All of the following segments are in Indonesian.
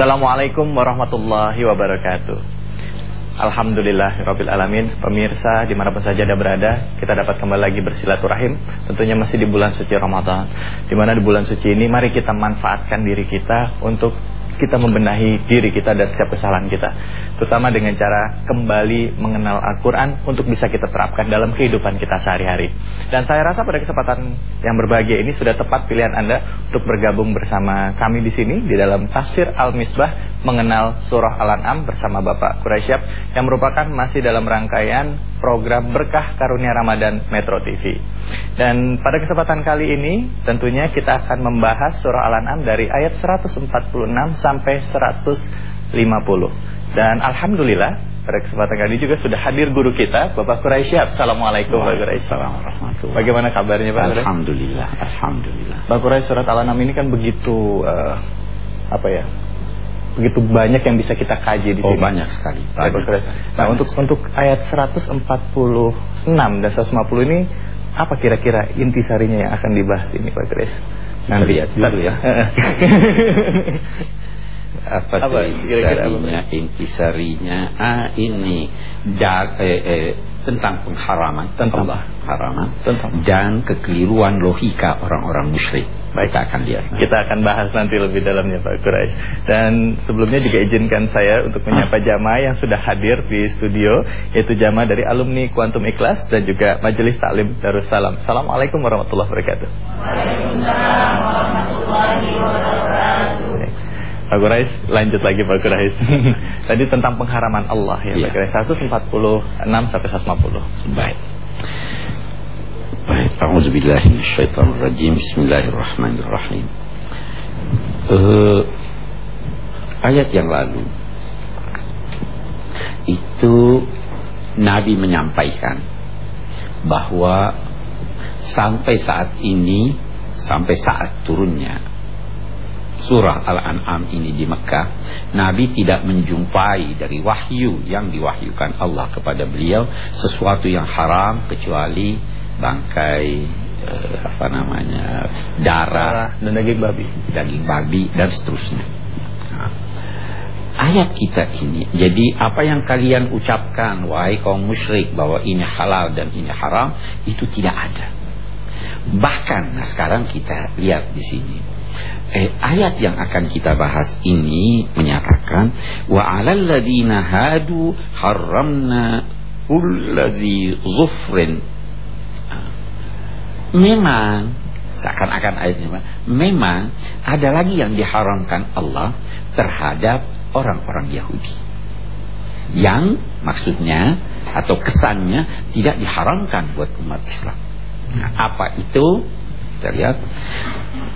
Assalamualaikum warahmatullahi wabarakatuh. Alhamdulillah Rabbil Alamin. Pemirsa di mana pun saja Anda berada Kita dapat kembali lagi bersilaturahim. Tentunya masih di bulan suci Ramadan. Di mana di bulan suci ini Mari kita manfaatkan diri kita Untuk kita membenahi diri kita dan setiap kesalahan kita. Terutama dengan cara kembali mengenal Al-Quran Untuk bisa kita terapkan dalam kehidupan kita sehari-hari. Dan saya rasa pada kesempatan yang berbahagia ini Sudah tepat pilihan Anda untuk bergabung bersama kami di sini Di dalam tafsir Al-Misbah Mengenal Surah Al-An'am bersama Bapak Quraisyab Yang merupakan masih dalam rangkaian program Berkah Karunia Ramadan Metro TV Dan pada kesempatan kali ini Tentunya kita akan membahas Surah Al-An'am dari ayat 146 sampai sampai 150. Dan alhamdulillah pada kesempatan kali juga sudah hadir guru kita Bapak Quraisy. Assalamualaikum Bapak Quraisy. Assalamualaikum Bagaimana kabarnya Pak? Alhamdulillah, alhamdulillah. Bapak Quraisy surat Al-An'am ini kan begitu uh, apa ya? Begitu banyak yang bisa kita kaji di oh, sini. banyak sekali. Banyak. Nah, banyak untuk sekali. untuk ayat 146 dan 150 ini apa kira-kira intisarinya yang akan dibahas ini Pak Quraisy? Nanti lihat dulu ya. Apa, apa intisarinya intisarinya ah ini da, eh, eh, tentang pengharaman tentang Allah haraman tentang dan kekeliruan logika orang-orang musyrik Baik, kita akan lihat. Kita akan bahas nanti lebih dalamnya Pak Quraisy. Dan sebelumnya juga izinkan saya untuk menyapa jamaah yang sudah hadir di studio yaitu jamaah dari alumni Kuantum Ikhlas dan juga Majelis Taklim Darussalam. Assalamualaikum warahmatullahi wabarakatuh. Waalaikumsalam warahmatullahi wabarakatuh. Pak Quraisy lanjut lagi Pak Quraisy. Tadi tentang pengharaman Allah ya, ya. Pak Quraisy 146 sampai 150. Baik. Baik, A'udzubillahi minasyaitonirrajim. Bismillahirrahmanirrahim. Uh, ayat yang lalu itu Nabi menyampaikan bahwa sampai saat ini sampai saat turunnya surah Al-An'am ini di Mekah Nabi tidak menjumpai dari wahyu yang diwahyukan Allah kepada beliau sesuatu yang haram kecuali bangkai eh, apa namanya darah dan daging babi. daging babi dan seterusnya. Nah, ayat kita ini jadi apa yang kalian ucapkan wahai kaum musyrik bahwa ini halal dan ini haram itu tidak ada. Bahkan nah sekarang kita lihat di sini eh, ayat yang akan kita bahas ini menyatakan wa 'alal ladzina hadu haramna kulladzi zufrin. Memang seakan-akan ayatnya memang ada lagi yang diharamkan Allah terhadap orang-orang Yahudi. Yang maksudnya atau kesannya tidak diharamkan buat umat Islam. Nah, apa itu kita lihat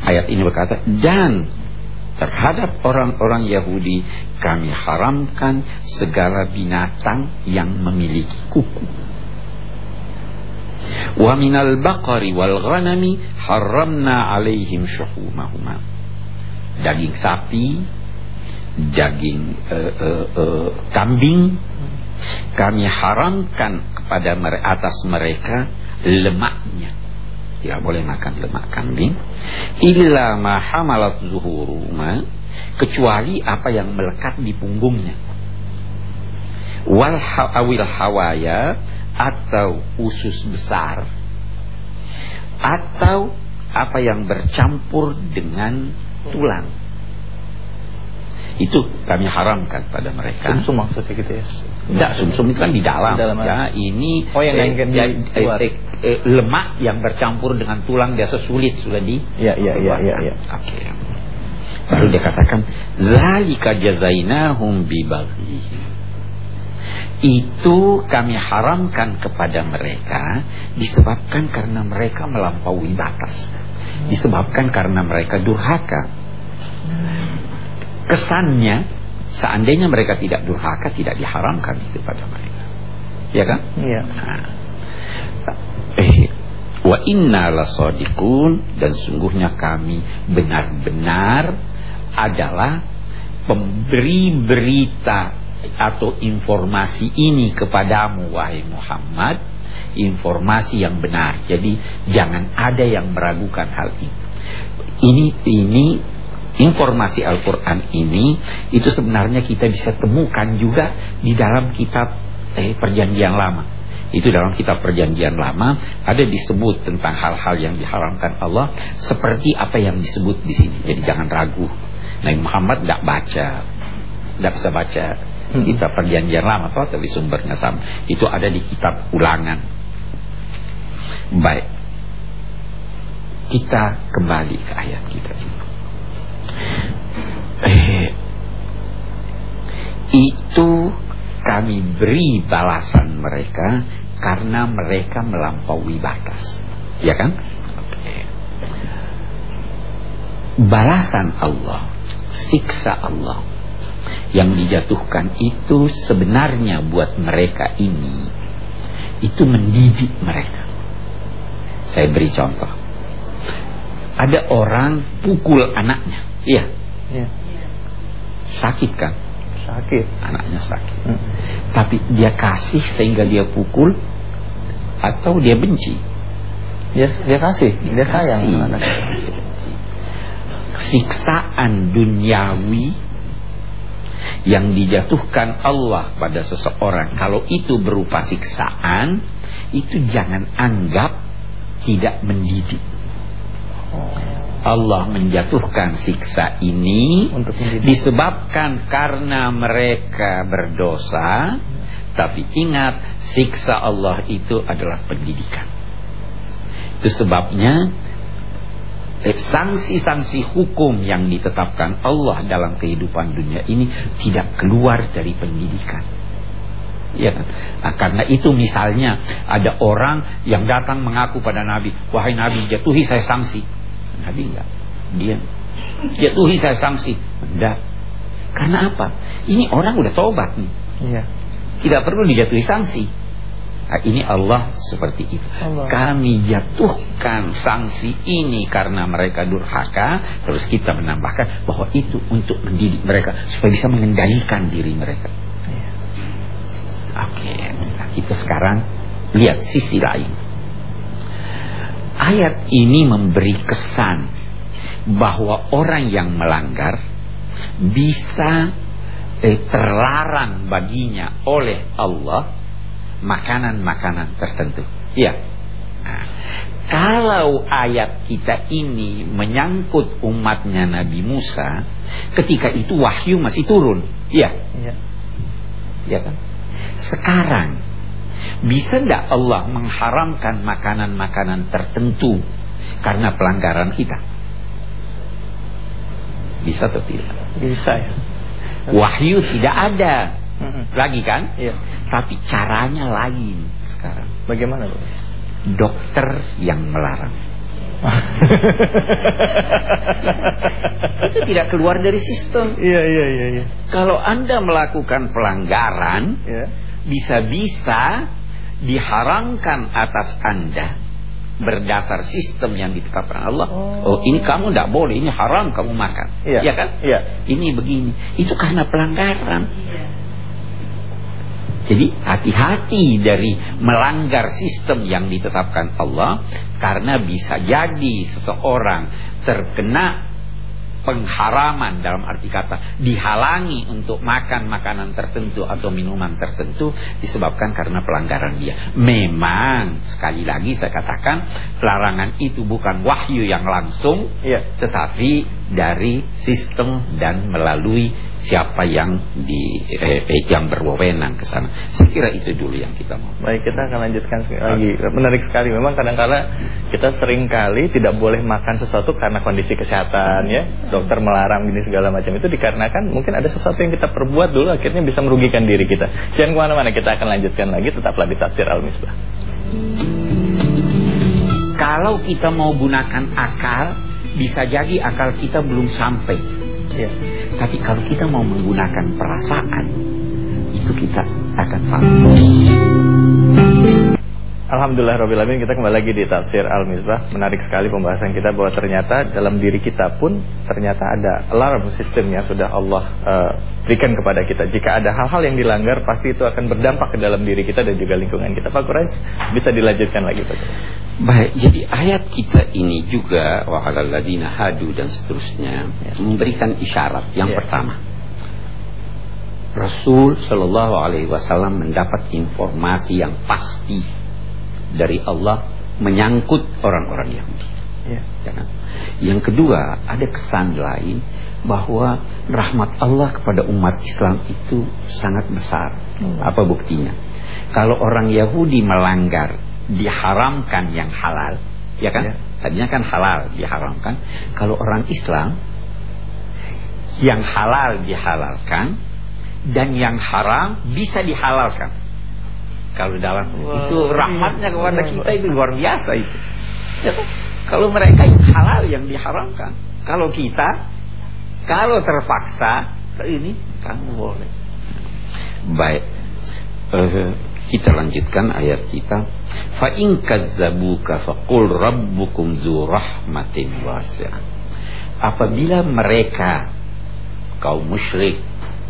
ayat ini berkata dan terhadap orang-orang Yahudi kami haramkan segala binatang yang memiliki kuku. Wa minal baqari wal ghanami haramna alaihim syuhumahuma. Daging sapi, daging uh, uh, uh, kambing kami haramkan kepada atas mereka lemaknya tidak boleh makan lemak kambing. Illa ma hamalat zuhuruma kecuali apa yang melekat di punggungnya. Wal awil hawaya atau usus besar. Atau apa yang bercampur dengan tulang. Itu kami haramkan pada mereka. Sumsum maksudnya gitu ya tidak sumsum itu kan di dalam, di dalam ya ini oh yang eh, ya, eh, eh, lemak yang bercampur dengan tulang biasa sulit sudah di ya ya ya ya, ya. oke. Okay. baru dia katakan zalika jazainahum bibaghi itu kami haramkan kepada mereka disebabkan karena mereka melampaui batas. Disebabkan karena mereka durhaka. Kesannya seandainya mereka tidak durhaka tidak diharamkan itu pada mereka. Ya kan? Iya. Nah, eh wa inna lasadiqun dan sungguhnya kami benar-benar adalah pemberi berita atau informasi ini kepadamu wahai Muhammad. Informasi yang benar. Jadi jangan ada yang meragukan hal ini. Ini ini informasi Al-Quran ini itu sebenarnya kita bisa temukan juga di dalam kitab eh, perjanjian lama. Itu dalam kitab perjanjian lama ada disebut tentang hal-hal yang diharamkan Allah seperti apa yang disebut di sini. Jadi jangan ragu. Nabi Muhammad tidak baca. Tidak bisa baca hmm. kitab perjanjian lama atau tapi sumbernya sama. Itu ada di kitab ulangan. Baik. Kita kembali ke ayat kita eh, itu kami beri balasan mereka karena mereka melampaui batas. Ya kan? Balasan Allah, siksa Allah yang dijatuhkan itu sebenarnya buat mereka ini itu mendidik mereka. Saya beri contoh. Ada orang pukul anaknya. Iya. Iya. Sakit kan? Sakit. Anaknya sakit. Hmm. Tapi dia kasih sehingga dia pukul atau dia benci? Dia, dia kasih, dia, dia sayang anaknya. Siksaan duniawi yang dijatuhkan Allah pada seseorang kalau itu berupa siksaan itu jangan anggap tidak mendidik. Allah menjatuhkan siksa ini Untuk disebabkan karena mereka berdosa tapi ingat, siksa Allah itu adalah pendidikan. Itu sebabnya eh, sanksi-sanksi hukum yang ditetapkan Allah dalam kehidupan dunia ini tidak keluar dari pendidikan. Ya kan? Nah, karena itu misalnya ada orang yang datang mengaku pada Nabi, wahai Nabi jatuhi saya sanksi. Nabi enggak, dia jatuhi saya sanksi. Enggak. Karena apa? Ini orang udah tobat nih. Iya. Tidak perlu dijatuhi sanksi. Nah, ini Allah seperti itu. Allah. Kami jatuhkan sanksi ini karena mereka durhaka, terus kita menambahkan bahwa itu untuk mendidik mereka supaya bisa mengendalikan diri mereka. Ya. Oke, nah, kita sekarang lihat sisi lain. Ayat ini memberi kesan bahwa orang yang melanggar bisa eh, terlarang baginya oleh Allah makanan-makanan tertentu. Iya. Nah, kalau ayat kita ini menyangkut umatnya Nabi Musa, ketika itu wahyu masih turun. Iya. Iya. Ya kan? Sekarang bisa tidak Allah mengharamkan makanan-makanan tertentu karena pelanggaran kita? Bisa atau tidak? Bisa ya. Wahyu tidak ada lagi kan? Iya. Tapi caranya lain sekarang. Bagaimana, Bu? Dokter yang melarang. itu tidak keluar dari sistem. Iya, iya, iya, iya. Kalau Anda melakukan pelanggaran, iya. bisa-bisa diharamkan atas Anda berdasar sistem yang ditetapkan Allah. Oh, oh ini kamu tidak boleh, ini haram kamu makan. Iya ya kan? Iya. Ini begini. Itu karena pelanggaran. Iya. Jadi hati-hati dari melanggar sistem yang ditetapkan Allah karena bisa jadi seseorang terkena pengharaman dalam arti kata dihalangi untuk makan makanan tertentu atau minuman tertentu disebabkan karena pelanggaran dia. Memang sekali lagi saya katakan larangan itu bukan wahyu yang langsung ya. tetapi dari sistem dan melalui siapa yang di eh, eh, yang berwenang ke sana. Saya kira itu dulu yang kita mau. Baik, kita akan lanjutkan lagi. Menarik sekali. Memang kadang-kala kita sering kali tidak boleh makan sesuatu karena kondisi kesehatan ya. Dokter melarang ini segala macam itu dikarenakan mungkin ada sesuatu yang kita perbuat dulu akhirnya bisa merugikan diri kita. Jangan ke mana-mana, kita akan lanjutkan lagi tetaplah di tafsir Al-Misbah. Kalau kita mau gunakan akal, bisa jadi akal kita belum sampai. Ya. Tapi kalau kita mau menggunakan perasaan, itu kita akan paham. Alhamdulillah Rabbil Alamin kita kembali lagi di Tafsir Al-Misbah. Menarik sekali pembahasan kita bahwa ternyata dalam diri kita pun Ternyata ada alarm sistem yang sudah Allah uh, berikan kepada kita. Jika ada hal-hal yang dilanggar pasti itu akan berdampak ke dalam diri kita dan juga lingkungan kita. Pak Quraish bisa dilanjutkan lagi Pak Quraish. Baik, jadi ayat kita ini juga wahalalladina hadu dan seterusnya memberikan isyarat. Yang Ya. pertama. Rasul Shallallahu Alaihi Wasallam mendapat informasi yang pasti dari Allah menyangkut orang-orang Yahudi. Ya. Ya kan? Yang kedua, ada kesan lain bahwa rahmat Allah kepada umat Islam itu sangat besar. Hmm. Apa buktinya? Kalau orang Yahudi melanggar diharamkan yang halal, ya kan? Ya. Tadinya kan halal diharamkan. Kalau orang Islam yang halal dihalalkan dan yang haram bisa dihalalkan. Kalau dalam Wah, itu rahmatnya kepada kita itu luar biasa itu. Ya kan? Kalau mereka yang halal yang diharamkan. Kalau kita kalau terpaksa ini kamu boleh. Baik. Eh, kita lanjutkan ayat kita. Fa in kazzabuka faqul rabbukum dzu rahmatin wasi'ah. Apabila mereka kaum musyrik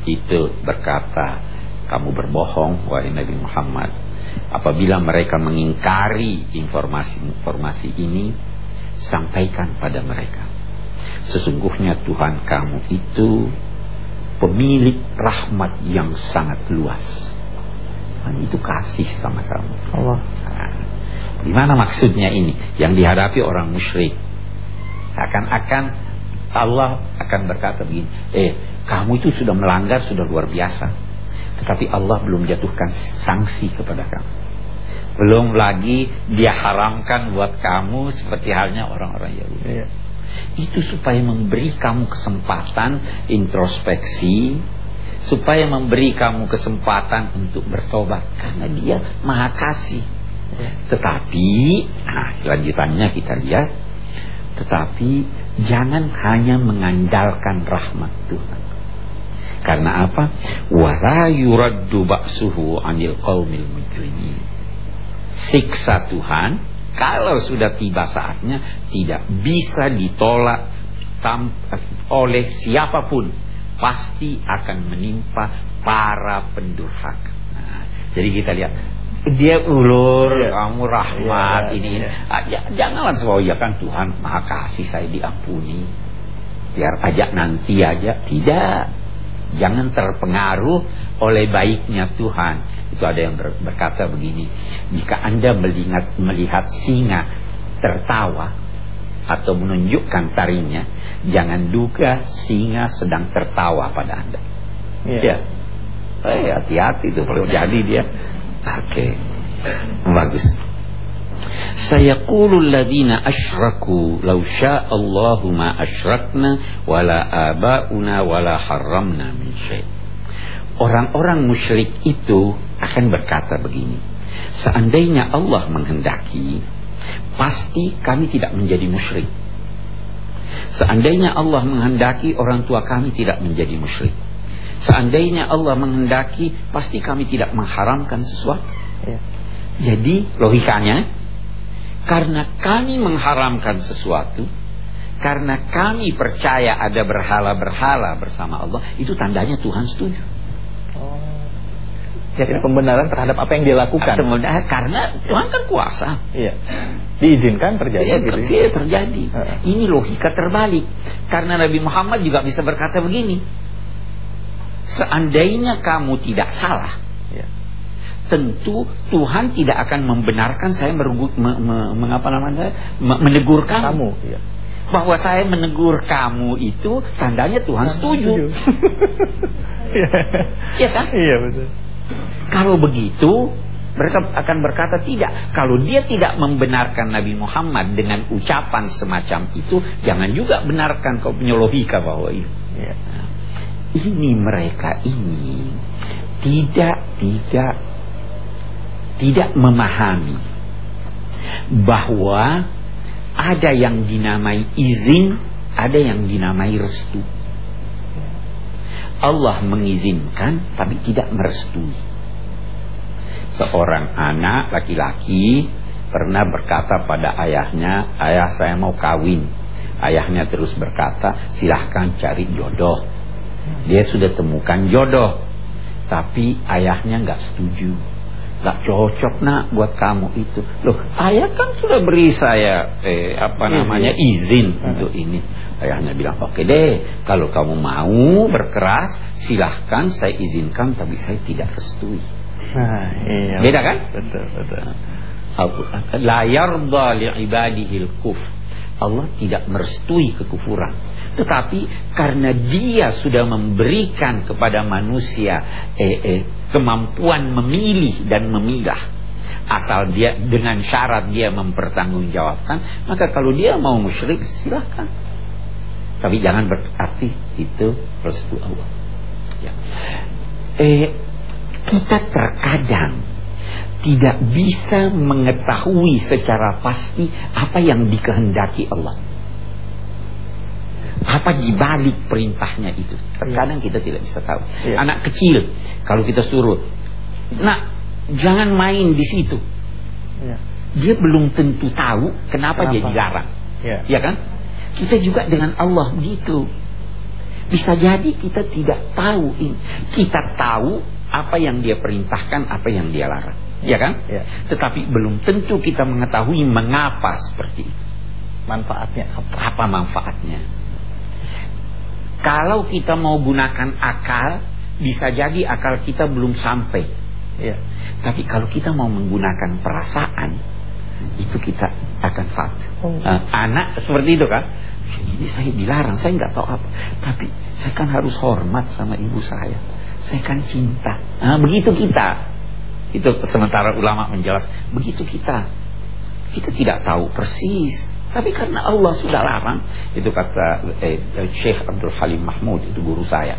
itu berkata, kamu berbohong wahai Nabi Muhammad. Apabila mereka mengingkari informasi-informasi ini, sampaikan pada mereka. Sesungguhnya Tuhan kamu itu pemilik rahmat yang sangat luas. Dan itu kasih sama kamu. Allah. Nah, di mana maksudnya ini? Yang dihadapi orang musyrik. Seakan-akan Allah akan berkata begini, eh kamu itu sudah melanggar sudah luar biasa. Tetapi Allah belum jatuhkan sanksi kepada kamu. Belum lagi dia haramkan buat kamu seperti halnya orang-orang Yahudi. Iya. Itu supaya memberi kamu kesempatan introspeksi, supaya memberi kamu kesempatan untuk bertobat karena dia maha kasih. Tetapi, nah lanjutannya kita lihat, tetapi jangan hanya mengandalkan rahmat Tuhan. Karena apa? Wala yuraddu ba'suhu 'anil qaumil mujrimin. Siksa Tuhan kalau sudah tiba saatnya tidak bisa ditolak oleh siapa pun pasti akan menimpa para pendurhaka. Nah, jadi kita lihat dia ulur, Iya. kamu rahmat Iya, ini. iya. Ah, ya- janganlah semua ya kan Tuhan maha kasih saya diampuni. Biar aja nanti aja tidak. Jangan terpengaruh oleh baiknya Tuhan. Itu ada yang ber- berkata begini, jika Anda melihat melihat singa tertawa atau menunjukkan tarinya, jangan duga singa sedang tertawa pada Anda. Iya. Ya. Eh, hati-hati itu kalau jadi dia. Oke. Bagus. Sayaqulu alladhina asyraku law syaa Allahu ma asyrakna wala abauna wala harramna min syai'. Orang-orang musyrik itu akan berkata begini. Seandainya Allah menghendaki, pasti kami tidak menjadi musyrik. Seandainya Allah menghendaki orang tua kami tidak menjadi musyrik. Seandainya Allah menghendaki pasti kami tidak mengharamkan sesuatu. Iya. Jadi logikanya karena kami mengharamkan sesuatu karena kami percaya ada berhala-berhala bersama Allah itu tandanya Tuhan setuju. Oh. Jadi pembenaran terhadap apa yang dilakukan. Kemudian karena Tuhan kan kuasa. Iya. Diizinkan terjadi Ya, gitu. terjadi, terjadi. Ini logika terbalik. Karena Nabi Muhammad juga bisa berkata begini. Seandainya kamu tidak salah, Iya. Tentu Tuhan tidak akan membenarkan saya merugu, me, me- mengapa namanya me- menegur kamu. Kamu, iya. Bahwa saya menegur kamu itu tandanya Tuhan setuju. Iya. Ya kan? Iya betul. Kalau begitu mereka akan berkata tidak. Kalau dia tidak membenarkan Nabi Muhammad dengan ucapan semacam itu, jangan juga benarkan kau punya logika bahwa itu. Iya. Ini mereka ini tidak tidak tidak memahami bahwa ada yang dinamai izin, ada yang dinamai restu. Allah mengizinkan tapi tidak merestui. Seorang anak laki-laki pernah berkata pada ayahnya, "Ayah saya mau kawin." Ayahnya terus berkata, "Silahkan cari jodoh." Dia sudah temukan jodoh, tapi ayahnya nggak setuju. Gak cocok nak buat kamu itu. Loh, ayah kan sudah beri saya eh, apa Izin. namanya izin Hmm. untuk ini. Ayahnya bilang, oke deh, kalau kamu mau berkeras, silahkan saya izinkan, tapi saya tidak restui. Nah, iya. Beda kan? Betul, betul. La yarda li'ibadihil kuf. Allah tidak merestui kekufuran. Tetapi karena dia sudah memberikan kepada manusia eh, eh, kemampuan memilih dan memilah. Asal dia dengan syarat dia mempertanggungjawabkan, maka kalau dia mau musyrik silahkan. Tapi jangan berarti itu restu Allah. Ya. Eh, kita terkadang tidak bisa mengetahui secara pasti apa yang dikehendaki Allah. Apa dibalik perintahnya itu? Terkadang kita tidak bisa tahu. Iya. Anak kecil kalau kita suruh, nak jangan main di situ. Iya. Dia belum tentu tahu kenapa, dia Kenapa? dilarang. Iya. Ya kan? Kita juga dengan Allah begitu. Bisa jadi kita tidak tahu ini. Kita tahu apa yang dia perintahkan, apa yang dia larang. Ya kan? Iya. Tetapi belum tentu kita mengetahui mengapa seperti itu. Manfaatnya apa? Apa manfaatnya? Kalau kita mau gunakan akal, bisa jadi akal kita belum sampai. Iya. Tapi kalau kita mau menggunakan perasaan, itu kita akan fat. Oh. Eh, anak seperti itu kan? Ini saya dilarang, saya nggak tahu apa. Tapi saya kan harus hormat sama ibu saya. Saya kan cinta. Nah, begitu kita. Itu sementara ulama menjelas. Begitu kita. Kita tidak tahu persis. Tapi karena Allah sudah larang, itu kata eh, eh, Syekh Abdul Halim Mahmud, itu guru saya.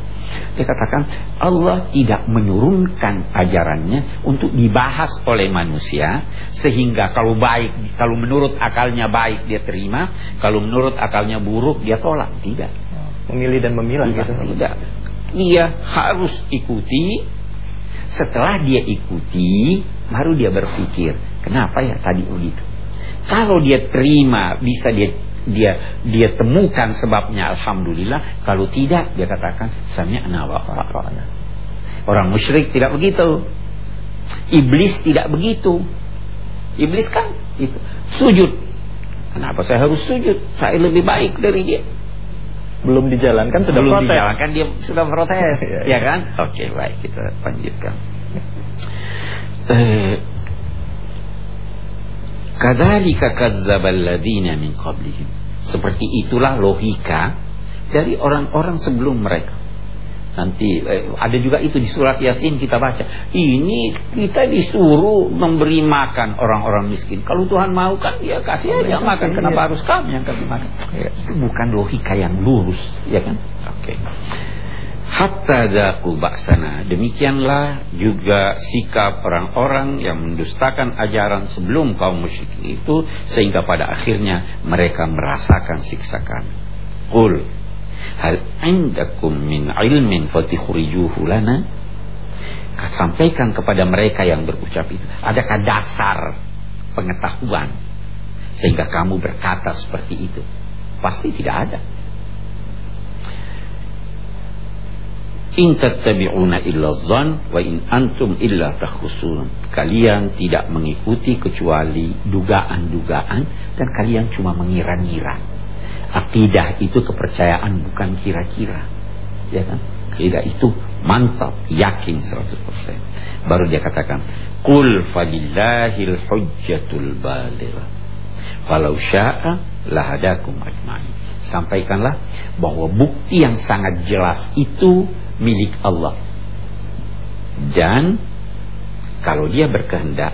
Dia katakan Allah tidak menurunkan ajarannya untuk dibahas oleh manusia sehingga kalau baik, kalau menurut akalnya baik dia terima, kalau menurut akalnya buruk dia tolak. Tidak. Memilih dan memilah Tidak, gitu. tidak. Dia harus ikuti. Setelah dia ikuti, baru dia berpikir, kenapa ya tadi begitu? Kalau dia terima, bisa dia dia dia temukan sebabnya alhamdulillah. Kalau tidak, dia katakan sami'na wa ata'na. Orang musyrik tidak begitu. Iblis tidak begitu. Iblis kan itu sujud. Kenapa saya harus sujud? Saya lebih baik dari dia. Belum dijalankan sudah Belum protes. dijalankan dia sudah protes, Iya, ya kan? Oke, baik kita lanjutkan. Eh, Kadzalika kadzdzabal ladzina min qablihim. Seperti itulah logika dari orang-orang sebelum mereka. Nanti eh, ada juga itu di surat Yasin kita baca. Ini kita disuruh memberi makan orang-orang miskin. Kalau Tuhan mau kan dia kasih aja makan. Kenapa harus kami yang kasih makan? Ya, itu bukan logika yang lurus, ya kan? Oke. Hatta daku baksana Demikianlah juga sikap orang-orang yang mendustakan ajaran sebelum kaum musyrik itu Sehingga pada akhirnya mereka merasakan siksakan Qul Hal indakum min ilmin fatikhurijuhu lana Sampaikan kepada mereka yang berucap itu Adakah dasar pengetahuan Sehingga kamu berkata seperti itu Pasti tidak ada In tattabi'una illa zan wa in antum illa takhrusun. Kalian tidak mengikuti kecuali dugaan-dugaan dan kalian cuma mengira-ngira. Akidah itu kepercayaan bukan kira-kira. Ya kan? Akidah itu mantap, yakin 100%. Baru dia katakan, "Qul falillahil hujjatul balighah." Falau sya'a lahadakum ajma'in. Sampaikanlah bahwa bukti yang sangat jelas itu milik Allah. Dan kalau dia berkehendak,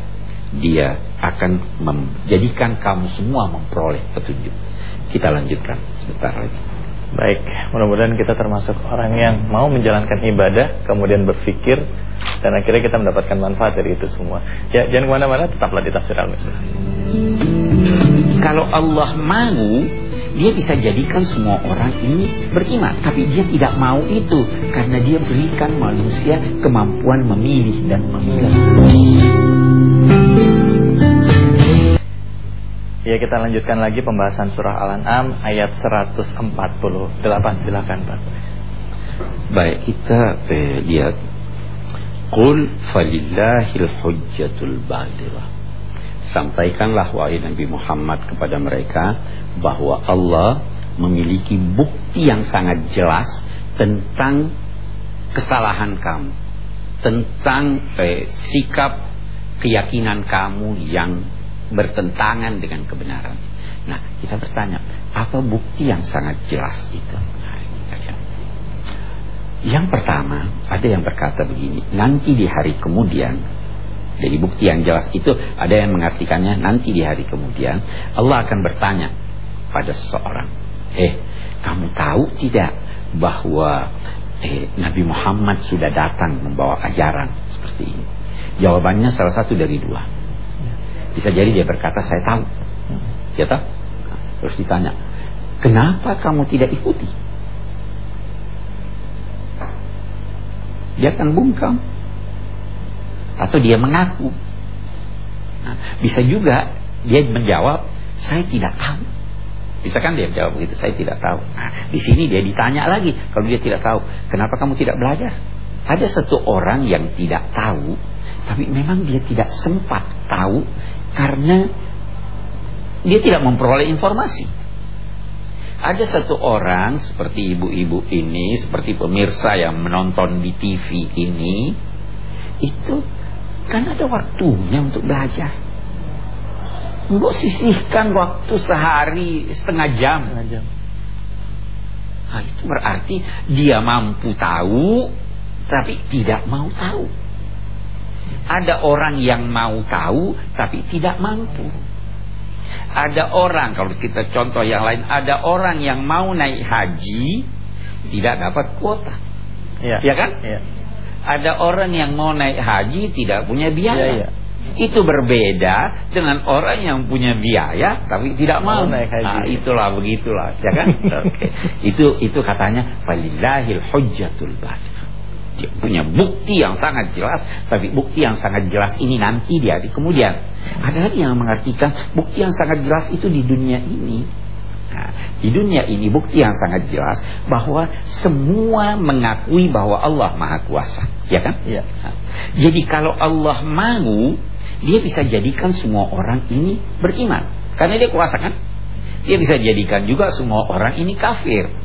dia akan menjadikan kamu semua memperoleh petunjuk. Kita lanjutkan sebentar lagi. Baik, mudah-mudahan kita termasuk orang yang mau menjalankan ibadah, kemudian berpikir, dan akhirnya kita mendapatkan manfaat dari itu semua. Ya, jangan ke mana-mana, tetaplah di Tafsir Al-Misbah. Kalau Allah mau, dia bisa jadikan semua orang ini beriman. Tapi dia tidak mau itu. Karena dia berikan manusia kemampuan memilih dan memilah. Ya, kita lanjutkan lagi pembahasan surah Al-An'am ayat 148. Silakan, Pak. Baik, kita eh, lihat Qul falillahil hujjatul balighah. Sampaikanlah wahai Nabi Muhammad kepada mereka bahwa Allah memiliki bukti yang sangat jelas tentang kesalahan kamu, tentang eh, sikap keyakinan kamu yang bertentangan dengan kebenaran. Nah, kita bertanya, apa bukti yang sangat jelas itu? Nah, yang pertama, ada yang berkata begini, nanti di hari kemudian, jadi bukti yang jelas itu ada yang mengartikannya nanti di hari kemudian, Allah akan bertanya pada seseorang, eh, kamu tahu tidak bahwa eh, Nabi Muhammad sudah datang membawa ajaran seperti ini? Jawabannya salah satu dari dua. Bisa jadi dia berkata, saya tahu. Ya tahu? Terus ditanya, kenapa kamu tidak ikuti? dia akan bungkam atau dia mengaku nah, bisa juga dia menjawab saya tidak tahu bisa kan dia jawab begitu saya tidak tahu nah di sini dia ditanya lagi kalau dia tidak tahu kenapa kamu tidak belajar ada satu orang yang tidak tahu tapi memang dia tidak sempat tahu karena dia tidak memperoleh informasi ada satu orang seperti ibu-ibu ini, seperti pemirsa yang menonton di TV ini, itu kan ada waktunya untuk belajar. Mbok sisihkan waktu sehari setengah jam. Setengah jam. Nah, itu berarti dia mampu tahu, tapi tidak mau tahu. Ada orang yang mau tahu, tapi tidak mampu. Ada orang, kalau kita contoh yang lain, ada orang yang mau naik haji tidak dapat kuota. Ya, ya kan? Ya. Ada orang yang mau naik haji tidak punya biaya. Ya, ya. Itu berbeda dengan orang yang punya biaya tapi tidak mau naik haji. Nah, itulah begitulah, ya kan? okay. Itu itu katanya falillahil hujjatul dia punya bukti yang sangat jelas tapi bukti yang sangat jelas ini nanti di hari kemudian. Ada lagi yang mengartikan bukti yang sangat jelas itu di dunia ini. Nah, di dunia ini bukti yang sangat jelas bahwa semua mengakui bahwa Allah maha kuasa ya kan? Ya. Nah, jadi kalau Allah mau dia bisa jadikan semua orang ini beriman. Karena dia kuasa kan? Dia bisa jadikan juga semua orang ini kafir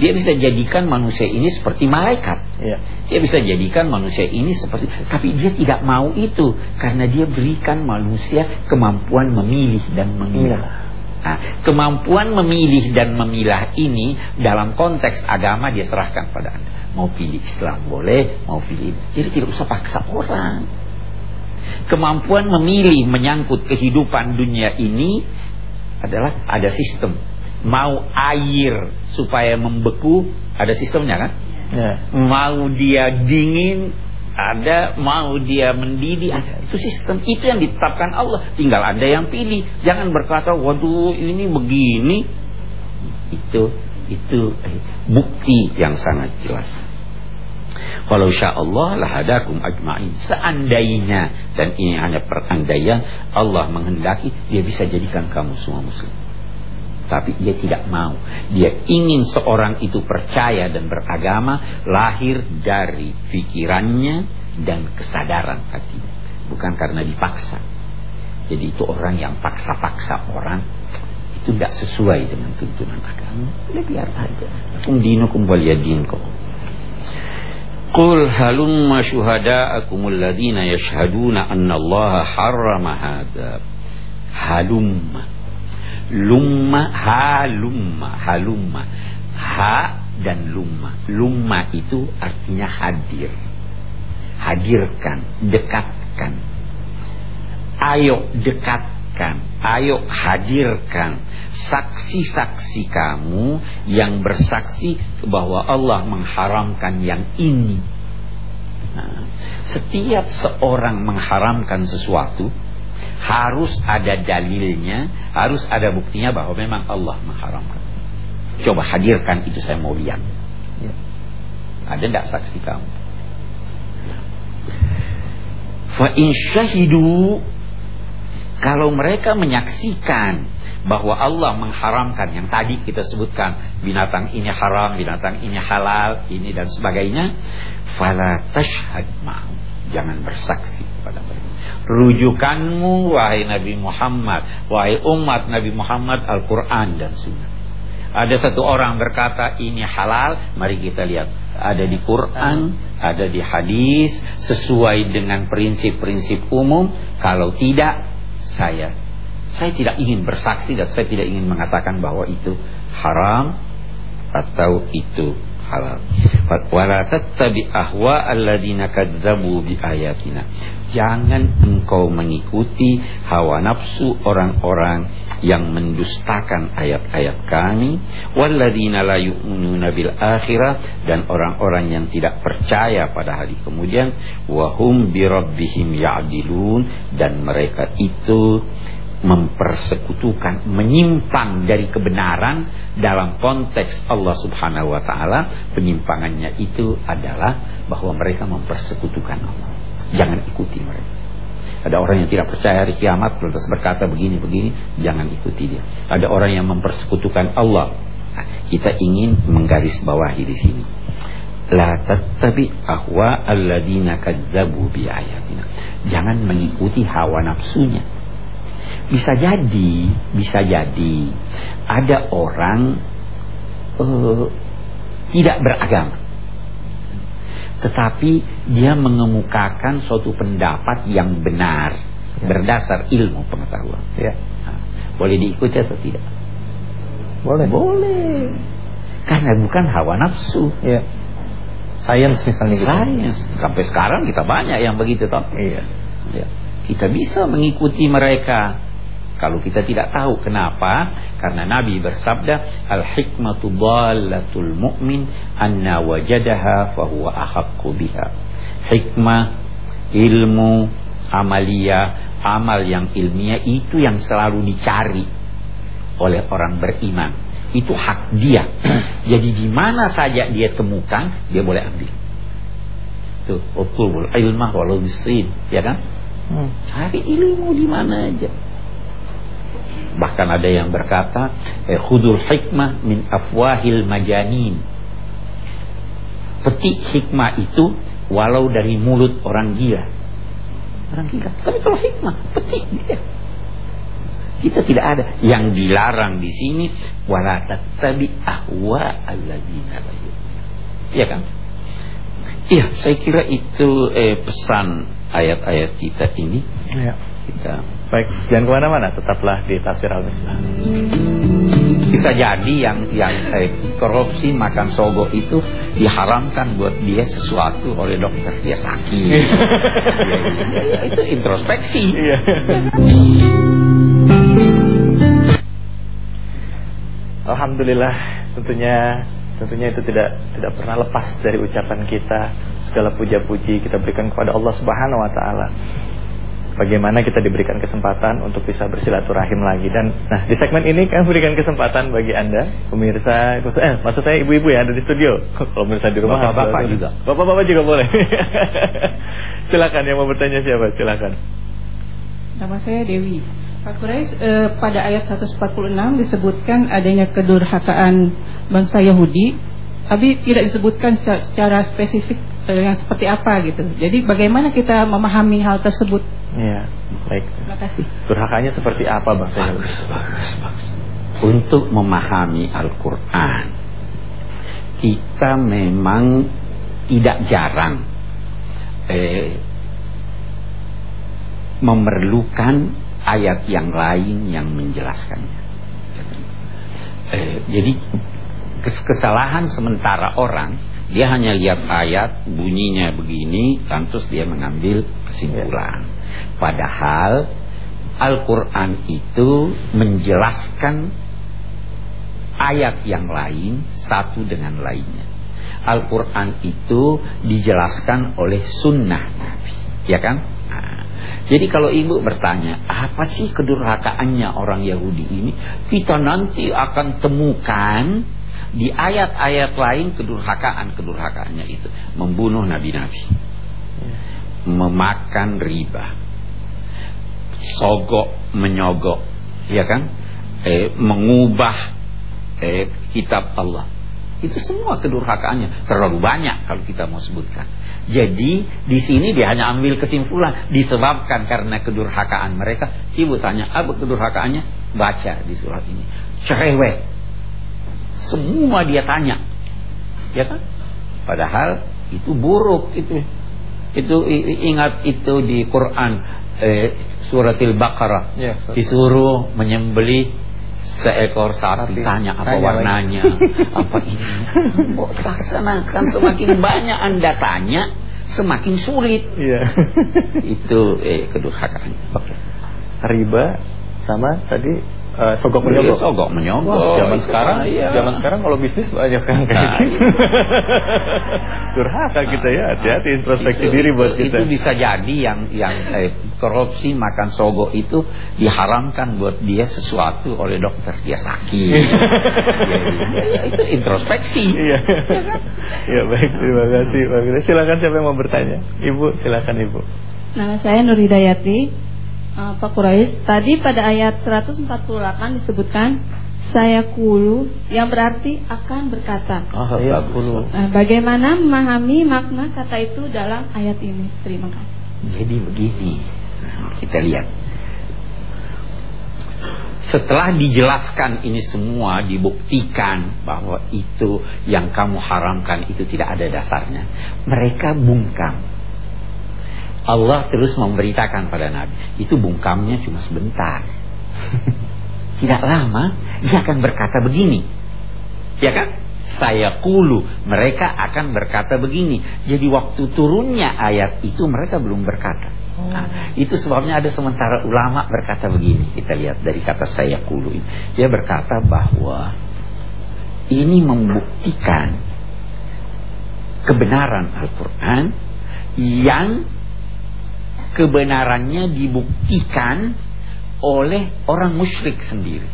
dia bisa jadikan manusia ini seperti malaikat. Ya. Dia bisa jadikan manusia ini seperti tapi dia tidak mau itu karena dia berikan manusia kemampuan memilih dan memilah. Ya. Nah, kemampuan memilih dan memilah ini dalam konteks agama dia serahkan pada Anda. Mau pilih Islam boleh, mau pilih. Jadi tidak usah paksa orang. Kemampuan memilih menyangkut kehidupan dunia ini adalah ada sistem mau air supaya membeku ada sistemnya kan? Ya. mau dia dingin ada. Mau dia mendidih ada. Itu sistem. Itu yang ditetapkan Allah. Tinggal ada yang pilih. Jangan berkata waduh ini begini. Itu itu eh, bukti yang sangat jelas. Walau Allah lahadakum ajma'in. Seandainya dan ini hanya perandaian Allah menghendaki dia bisa jadikan kamu semua muslim tapi dia tidak mau. Dia ingin seorang itu percaya dan beragama lahir dari pikirannya dan kesadaran hatinya, bukan karena dipaksa. Jadi itu orang yang paksa-paksa orang itu tidak sesuai dengan tuntunan agama. Ya biar aja. Kum dinukum waliyadinkum. Qul halumma syuhada'akumul ladina yashhaduna anna Allah harrama. Halumma lumma halumma halumma ha dan lumma. Lumma itu artinya hadir. Hadirkan dekatkan. Ayo dekatkan ayo hadirkan saksi-saksi kamu yang bersaksi bahwa Allah mengharamkan yang ini. Nah, setiap seorang mengharamkan sesuatu harus ada dalilnya, harus ada buktinya bahwa memang Allah mengharamkan. Coba hadirkan itu saya mau lihat. Ya. Ada tidak saksi kamu? Fa in syahidu Kalau mereka menyaksikan bahwa Allah mengharamkan yang tadi kita sebutkan binatang ini haram, binatang ini halal, ini dan sebagainya, fala tashhad ma'hum. Jangan bersaksi kepada mereka. Rujukanmu wahai Nabi Muhammad, wahai umat Nabi Muhammad Al-Qur'an dan Sunnah. Ada satu orang berkata ini halal, mari kita lihat. Ada di Quran, ada di hadis, sesuai dengan prinsip-prinsip umum. Kalau tidak, saya saya tidak ingin bersaksi dan saya tidak ingin mengatakan bahwa itu haram atau itu halal. Wala tattabi ahwa alladziina kadzdzabu bi ayatina. Jangan engkau mengikuti hawa nafsu orang-orang yang mendustakan ayat-ayat kami, walladzina la yu'minuna bil akhirah dan orang-orang yang tidak percaya pada hari kemudian, wa hum bi rabbihim ya'dilun dan mereka itu mempersekutukan, menyimpang dari kebenaran dalam konteks Allah Subhanahu wa taala, penyimpangannya itu adalah bahwa mereka mempersekutukan Allah. Jangan ikuti mereka. Ada orang yang tidak percaya hari kiamat lantas berkata begini-begini, jangan ikuti dia. Ada orang yang mempersekutukan Allah. Nah, kita ingin menggarisbawahi di sini. La tattabi ahwa alladziina kadzdzabu bi ayatina. Jangan mengikuti hawa nafsunya bisa jadi, bisa jadi ada orang uh, tidak beragama. Tetapi dia mengemukakan suatu pendapat yang benar ya. berdasar ilmu pengetahuan. Ya. Nah, boleh diikuti atau tidak? Boleh. Boleh. Karena bukan hawa nafsu. Ya. Sains misalnya gitu. Sains. Sampai sekarang kita banyak yang begitu toh. Iya. Ya. Kita bisa mengikuti mereka kalau kita tidak tahu kenapa, karena Nabi bersabda, al-hikmatu dhallatul mu'min anna wajadaha fahuwa ahaqqu biha. Hikmah, ilmu, amalia, amal yang ilmiah itu yang selalu dicari oleh orang beriman. Itu hak dia. Jadi di mana saja dia temukan, dia boleh ambil. Itu utubul ilmah walau bisin, ya kan? Hmm. Cari ilmu di mana aja. Bahkan ada yang berkata, eh, khudul hikmah min afwahil majanin. Petik hikmah itu walau dari mulut orang gila. Orang gila. Tapi kalau hikmah, petik dia. Kita tidak ada yang dilarang di sini wala tattabi ahwa alladzina la Iya kan? Iya, saya kira itu eh, pesan ayat-ayat kita ini. Ya. Kita Baik, jangan ke mana-mana, tetaplah di Tafsir Al-Misbah. Bisa jadi yang yang eh, korupsi makan sogo itu diharamkan buat dia sesuatu oleh dokter dia sakit. ya, ya, itu introspeksi. Iya. Alhamdulillah, tentunya tentunya itu tidak tidak pernah lepas dari ucapan kita segala puja-puji kita berikan kepada Allah Subhanahu wa taala. Bagaimana kita diberikan kesempatan untuk bisa bersilaturahim lagi. Dan nah di segmen ini kan berikan kesempatan bagi anda pemirsa khusus eh maksud saya ibu-ibu ya ada di studio. Kalau pemirsa di rumah bapak-bapak juga. Bapak-bapak juga boleh. Silakan yang mau bertanya siapa? Silakan. Nama saya Dewi Pak Quraisy eh, pada ayat 146 disebutkan adanya kedurhakaan bangsa Yahudi tapi tidak disebutkan secara, secara spesifik eh, yang seperti apa gitu. Jadi bagaimana kita memahami hal tersebut? Iya, baik. Terima kasih. Durhakanya seperti apa bang? Bagus, bagus, bagus. Untuk memahami Al-Quran, kita memang tidak jarang eh, memerlukan ayat yang lain yang menjelaskannya. Eh, jadi kesalahan sementara orang dia hanya lihat ayat bunyinya begini lantas dia mengambil kesimpulan. Padahal Al-Quran itu menjelaskan ayat yang lain satu dengan lainnya. Al-Quran itu dijelaskan oleh sunnah Nabi ya kan? Nah, jadi kalau ibu bertanya apa sih kedurhakaannya orang Yahudi ini kita nanti akan temukan di ayat-ayat lain kedurhakaan-kedurhakaannya itu membunuh nabi-nabi. Memakan riba. sogok menyogok, ya kan? Eh, mengubah eh, kitab Allah. Itu semua kedurhakaannya terlalu banyak kalau kita mau sebutkan. Jadi di sini dia hanya ambil kesimpulan disebabkan karena kedurhakaan mereka. Ibu tanya apa kedurhakaannya? Baca di surat ini. Cerewet. Semua dia tanya. Ya kan? Padahal itu buruk itu. Itu ingat itu di Quran eh, surat Al-Baqarah. Ya, disuruh menyembelih seekor sapi. Tanya apa Tanya warnanya apa ini. Oh, laksanakan semakin banyak anda tanya semakin sulit. Iya. itu eh kedurhakaan. Oke. Riba sama tadi eh, sogok menyogok. Iya, sogok menyogok Wah, zaman Itu sekarang, iya. zaman sekarang kalau bisnis banyak yang kayak Nah, gitu. Durhaka kita ya, hati-hati introspeksi Itu- diri buat itu- kita. Itu bisa jadi yang yang eh, korupsi makan sogok itu diharamkan buat dia sesuatu oleh dokter dia sakit. Ya, ya, itu introspeksi. Iya. Iya baik, terima kasih. Silakan siapa yang mau bertanya? Ibu, silakan Ibu. Nama saya Nur Hidayati uh, Pak Quraisy. Tadi pada ayat 148 disebutkan saya kulu yang berarti akan berkata. Oh, Saya bagus. kulu. Nah, bagaimana memahami makna kata itu dalam ayat ini? Terima kasih. Jadi begini, kita lihat. Setelah dijelaskan ini semua, dibuktikan bahwa itu yang kamu haramkan itu tidak ada dasarnya. Mereka bungkam. Allah terus memberitakan pada Nabi, itu bungkamnya cuma sebentar. tidak lama, dia akan berkata begini. Ya kan? Saya kulu, mereka akan berkata begini. Jadi waktu turunnya ayat itu mereka belum berkata. Nah, itu sebabnya ada sementara ulama berkata begini. Kita lihat dari kata saya kulu ini. Dia berkata bahwa ini membuktikan kebenaran Al-Quran yang kebenarannya dibuktikan oleh orang musyrik sendiri.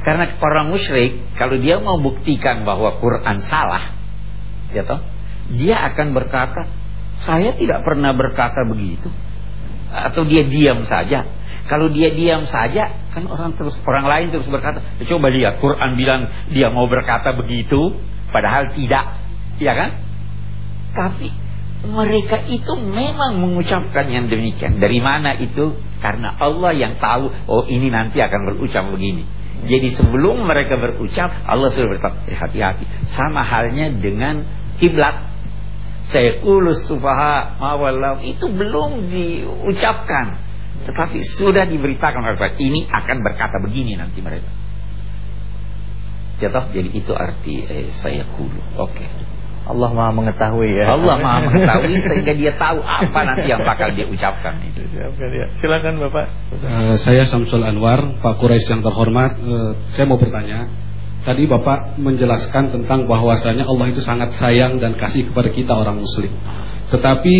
Karena orang musyrik kalau dia mau buktikan bahwa Quran salah, ya toh, dia akan berkata, saya tidak pernah berkata begitu. Atau dia diam saja. Kalau dia diam saja, kan orang terus orang lain terus berkata, coba lihat Quran bilang dia mau berkata begitu, padahal tidak, ya kan? Tapi mereka itu memang mengucapkan yang demikian. Dari mana itu? Karena Allah yang tahu, oh ini nanti akan berucap begini. Jadi sebelum mereka berucap, Allah sudah berkata, hati-hati. Sama halnya dengan kiblat. Saya kulus sufaha mawallahu itu belum diucapkan. Tetapi sudah diberitakan mereka ini akan berkata begini nanti mereka. Jadi itu arti eh, saya kulu. Oke. Allah Maha mengetahui ya. Allah maha mengetahui sehingga dia tahu apa nanti yang bakal dia ucapkan ya. Silakan Bapak. Eh, saya Samsul Anwar, Pak Quraisy yang terhormat. Eh, saya mau bertanya. Tadi Bapak menjelaskan tentang bahwasanya Allah itu sangat sayang dan kasih kepada kita orang Muslim. Tetapi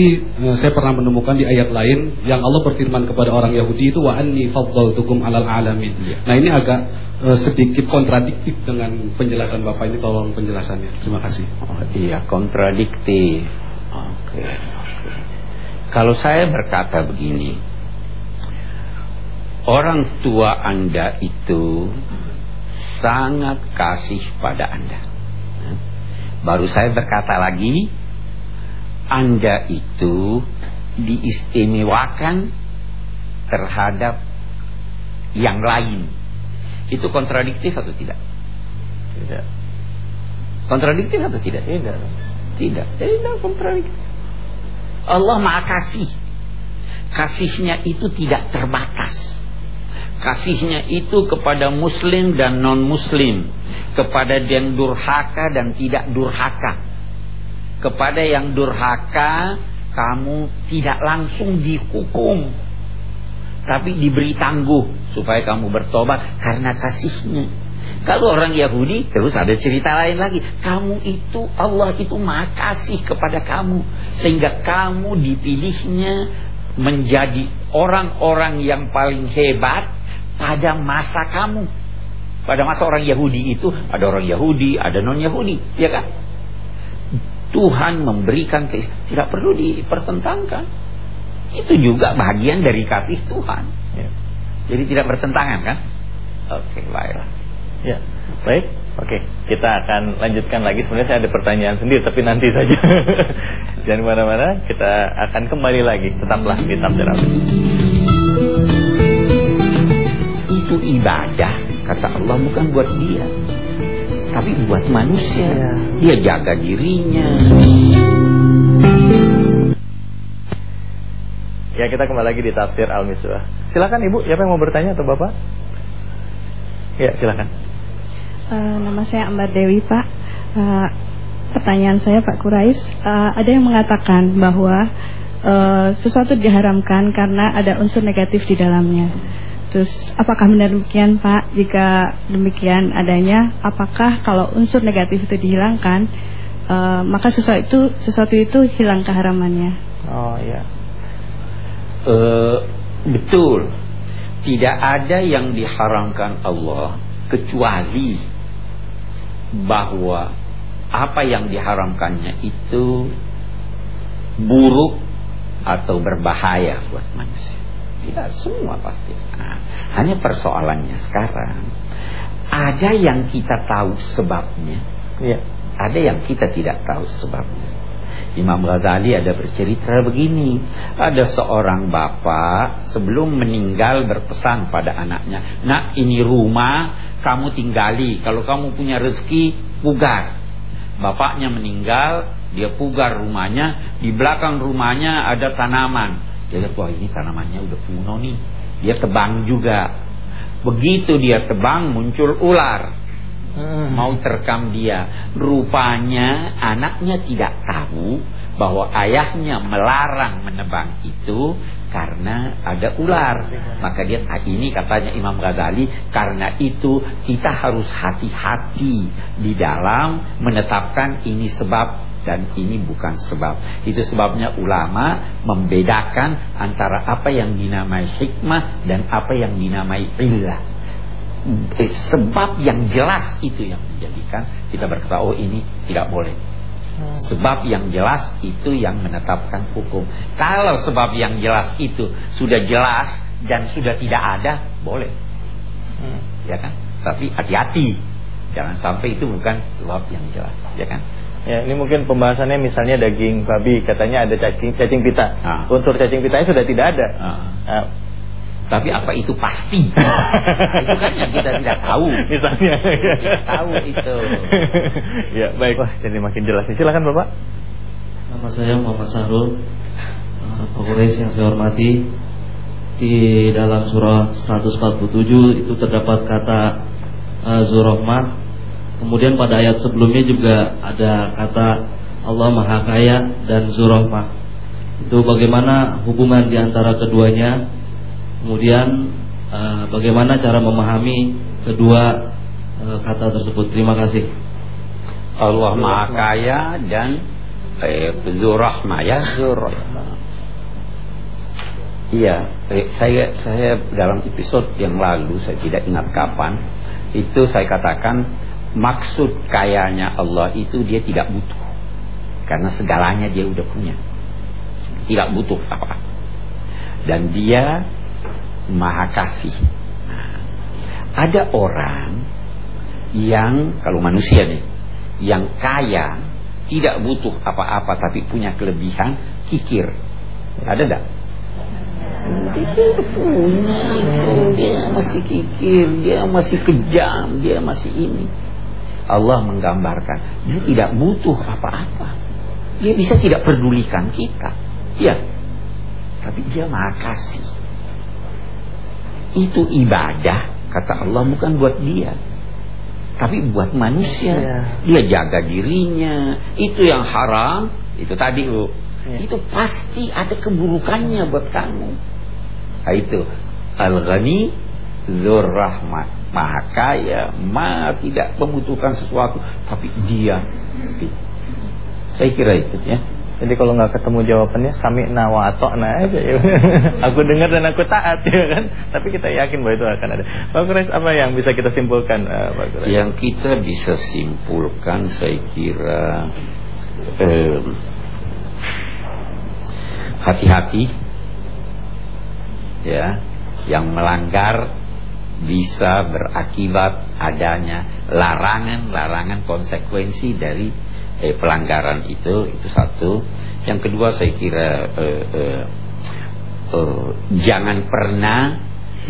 eh, saya pernah menemukan di ayat lain yang Allah berfirman kepada orang Yahudi itu wa anni faddaltukum alal alamin. Nah ini agak eh, sedikit kontradiktif dengan penjelasan Bapak ini. Tolong penjelasannya. Terima kasih. Oh, iya, kontradiktif. Oke, oke. Kalau saya berkata begini, orang tua Anda itu sangat kasih pada Anda. Baru saya berkata lagi, Anda itu diistimewakan terhadap yang lain. Itu kontradiktif atau tidak? Tidak. Kontradiktif atau tidak? Tidak. Tidak, tidak kontradiktif. Allah Maha Kasih. Kasihnya itu tidak terbatas. Kasihnya itu kepada muslim dan non-muslim. Kepada yang durhaka dan tidak durhaka. Kepada yang durhaka, kamu tidak langsung dihukum. Tapi diberi tangguh supaya kamu bertobat karena kasihnya. Kalau orang Yahudi terus ada cerita lain lagi. Kamu itu Allah itu maha kasih kepada kamu sehingga kamu dipilihnya menjadi orang-orang yang paling hebat pada masa kamu. Pada masa orang Yahudi itu ada orang Yahudi, ada non Yahudi, ya kan? Tuhan memberikan tidak perlu dipertentangkan. Itu juga bagian dari kasih Tuhan. Ya. Jadi tidak bertentangan kan? Oke, baiklah. Ya, baik. Oke, kita akan lanjutkan lagi. Sebenarnya saya ada pertanyaan sendiri, tapi nanti saja. Jangan ke mana-mana, kita akan kembali lagi. Tetaplah di Tafsir al Itu ibadah, kata Allah bukan buat dia, tapi buat manusia. Ya. Dia jaga dirinya. Ya, kita kembali lagi di Tafsir Al-Misbah. Silakan Ibu, siapa yang mau bertanya atau Bapak? Ya, silakan. Eh, nama saya Ambar Dewi Pak. Eh, pertanyaan saya Pak Kurais, eh, ada yang mengatakan bahwa eh, sesuatu diharamkan karena ada unsur negatif di dalamnya. Terus apakah benar demikian Pak? Jika demikian adanya, apakah kalau unsur negatif itu dihilangkan, eh, maka sesuatu itu sesuatu itu hilang keharamannya? Oh, ya. Eh, betul. Tidak ada yang diharamkan Allah kecuali bahwa apa yang diharamkannya itu buruk atau berbahaya buat manusia. Tidak semua pasti. Nah, hanya persoalannya sekarang ada yang kita tahu sebabnya, Ya. ada yang kita tidak tahu sebabnya. Imam Ghazali ada bercerita begini Ada seorang bapak Sebelum meninggal berpesan pada anaknya Nak ini rumah Kamu tinggali Kalau kamu punya rezeki Pugar Bapaknya meninggal Dia pugar rumahnya Di belakang rumahnya ada tanaman Dia lihat wah ini tanamannya udah kuno nih Dia tebang juga Begitu dia tebang muncul ular Hmm. mau terkam dia. Rupanya anaknya tidak tahu bahwa ayahnya melarang menebang itu karena ada ular. Maka dia ah, ini katanya Imam Ghazali karena itu kita harus hati-hati di dalam menetapkan ini sebab dan ini bukan sebab. Itu sebabnya ulama membedakan antara apa yang dinamai hikmah dan apa yang dinamai illah sebab yang jelas itu yang menjadikan kita berkata oh ini tidak boleh. Sebab yang jelas itu yang menetapkan hukum. Kalau sebab yang jelas itu sudah jelas dan sudah tidak ada, boleh. Hmm. Ya kan? Tapi hati-hati. Jangan sampai itu bukan sebab yang jelas, ya kan? Ya, ini mungkin pembahasannya misalnya daging babi, katanya ada cacing cacing pita. Ah. Unsur cacing pitanya sudah tidak ada. Ah. Ah, Tapi apa itu pasti? itu kan yang kita tidak tahu. misalnya. Tidak tahu itu. ya, baik. Wah, jadi makin jelas. Silakan Bapak. Nama saya Muhammad Sahrul uh, Pak Quraisy yang saya hormati Di dalam surah 147 itu terdapat kata uh, Zurahmah Kemudian pada ayat sebelumnya juga ada kata Allah Maha Kaya dan Zurahmah Itu bagaimana hubungan di antara keduanya Kemudian uh, bagaimana cara memahami kedua uh, kata tersebut? Terima kasih. Allah Maha Kaya dan eh, Zurahma ya Zurahma. Iya, eh, saya saya dalam episode yang lalu saya tidak ingat kapan itu saya katakan maksud kayanya Allah itu dia tidak butuh. Karena segalanya dia udah punya. Tidak butuh apa dan dia maha kasih Nah, ada orang yang kalau manusia nih yang kaya tidak butuh apa-apa tapi punya kelebihan kikir. Ada enggak dia punya dia masih kikir dia masih kejam dia masih ini. Allah menggambarkan dia tidak butuh apa-apa. Dia bisa tidak pedulikan kita. Ya tapi dia maha kasih itu ibadah kata Allah bukan buat dia. Tapi buat manusia. Ya. dia jaga dirinya. Itu yang haram. Itu tadi Bu. Ya. itu pasti ada keburukannya buat kamu. Nah, itu. Al-ghani Zur rahmat. Maha kaya Maha tidak membutuhkan sesuatu Tapi dia. Saya kira itu ya Jadi kalau nggak ketemu jawabannya sami'na wa ata'na aja ya. aku dengar dan aku taat ya kan. Tapi kita yakin bahwa itu akan ada. Pak Kures apa yang bisa kita simpulkan eh, Pak Kures? Yang kita bisa simpulkan Saya kira em, Hati-hati Ya yang melanggar bisa berakibat adanya larangan-larangan konsekuensi dari eh, pelanggaran itu itu satu yang kedua saya kira eh, eh, eh, jangan pernah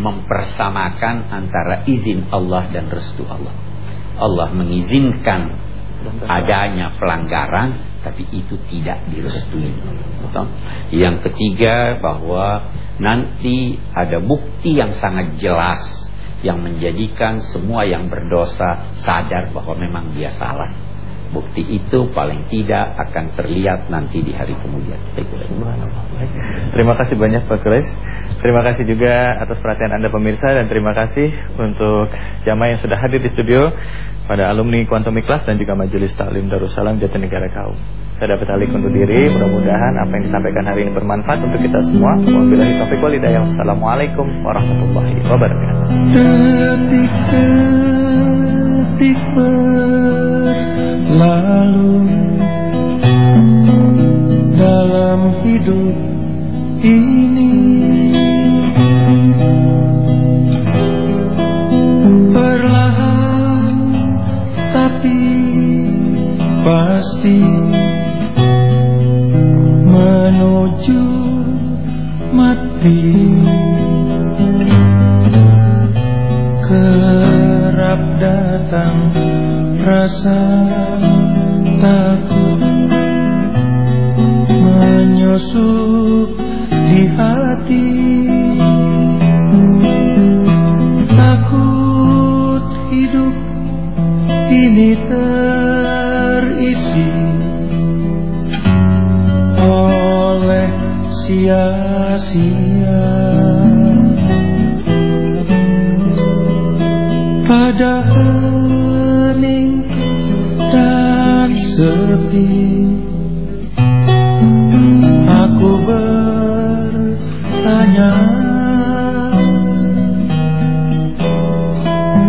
mempersamakan antara izin Allah dan restu Allah Allah mengizinkan adanya pelanggaran tapi itu tidak direstui. Yang ketiga bahwa nanti ada bukti yang sangat jelas yang menjadikan semua yang berdosa sadar bahwa memang dia salah. Bukti itu paling tidak akan terlihat nanti di hari kemudian. Terima kasih banyak Pak Kres. Terima kasih juga atas perhatian Anda pemirsa dan terima kasih untuk jamaah yang sudah hadir di studio pada alumni Quantum Ikhlas dan juga Majelis Taklim Darussalam Jatinegara Kaum. Saya dapat alih undur diri. Mudah-mudahan apa yang disampaikan hari ini bermanfaat untuk kita semua. Wabillahi taufiq wal hidayah. Wassalamualaikum warahmatullahi wabarakatuh. Detik-detik berlalu dalam hidup ini. Perlahan tapi pasti menuju mati. Kerap datang rasa takut menyusup di hati. Takut hidup ini terisi oleh sia-sia. Pada sepi